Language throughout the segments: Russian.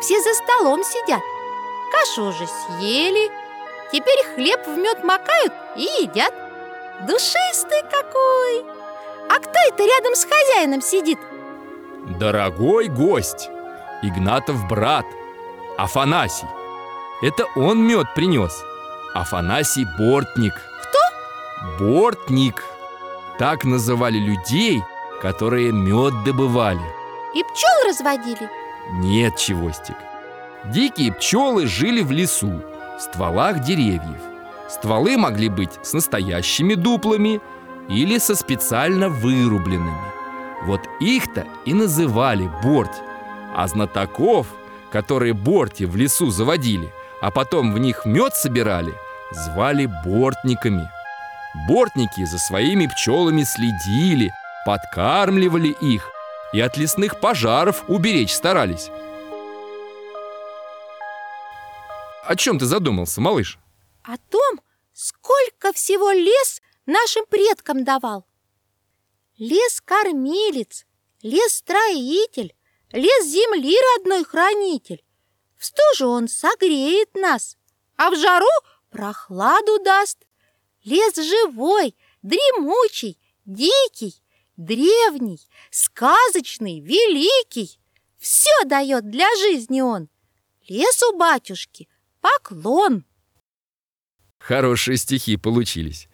все за столом сидят Кашу уже съели Теперь хлеб в мед макают и едят Душистый какой А кто это рядом с хозяином сидит? Дорогой гость, Игнатов брат, Афанасий. Это он мед принес. Афанасий Бортник. Кто? Бортник. Так называли людей, которые мед добывали. И пчел разводили? Нет, Чевостик. Дикие пчелы жили в лесу, в стволах деревьев. Стволы могли быть с настоящими дуплами или со специально вырубленными. Вот их-то и называли борти. А знатоков, которые борти в лесу заводили, а потом в них мед собирали, звали бортниками. Бортники за своими пчелами следили, подкармливали их и от лесных пожаров уберечь старались. О чем ты задумался, малыш? О том, сколько всего лес нашим предкам давал. Лес-кормилец, лес-строитель, лес земли родной хранитель. В стужу он согреет нас, а в жару прохладу даст. Лес живой, дремучий, дикий, древний, сказочный, великий. Все дает для жизни он. Лесу батюшки поклон. Хорошие стихи получились.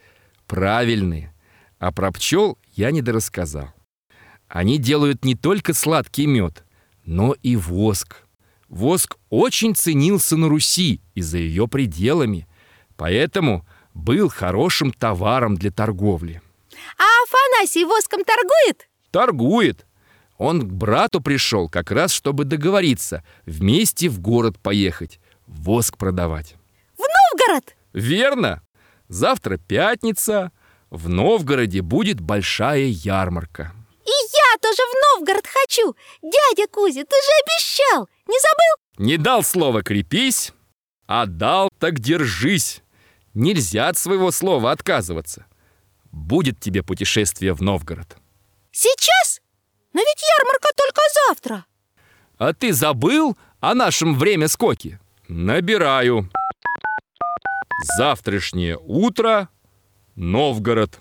Правильные. А про пчел я не дорассказал. Они делают не только сладкий мед, но и воск. Воск очень ценился на Руси и за ее пределами, поэтому был хорошим товаром для торговли. А Афанасий воском торгует? Торгует. Он к брату пришел как раз, чтобы договориться, вместе в город поехать, воск продавать. В Новгород? Верно. Завтра пятница, в Новгороде будет большая ярмарка. И я тоже в Новгород хочу! Дядя Кузя, ты же обещал! Не забыл? Не дал слова «крепись», а дал так держись. Нельзя от своего слова отказываться. Будет тебе путешествие в Новгород. Сейчас? Но ведь ярмарка только завтра. А ты забыл о нашем время скоке? Набираю. Завтрашнее утро, Новгород.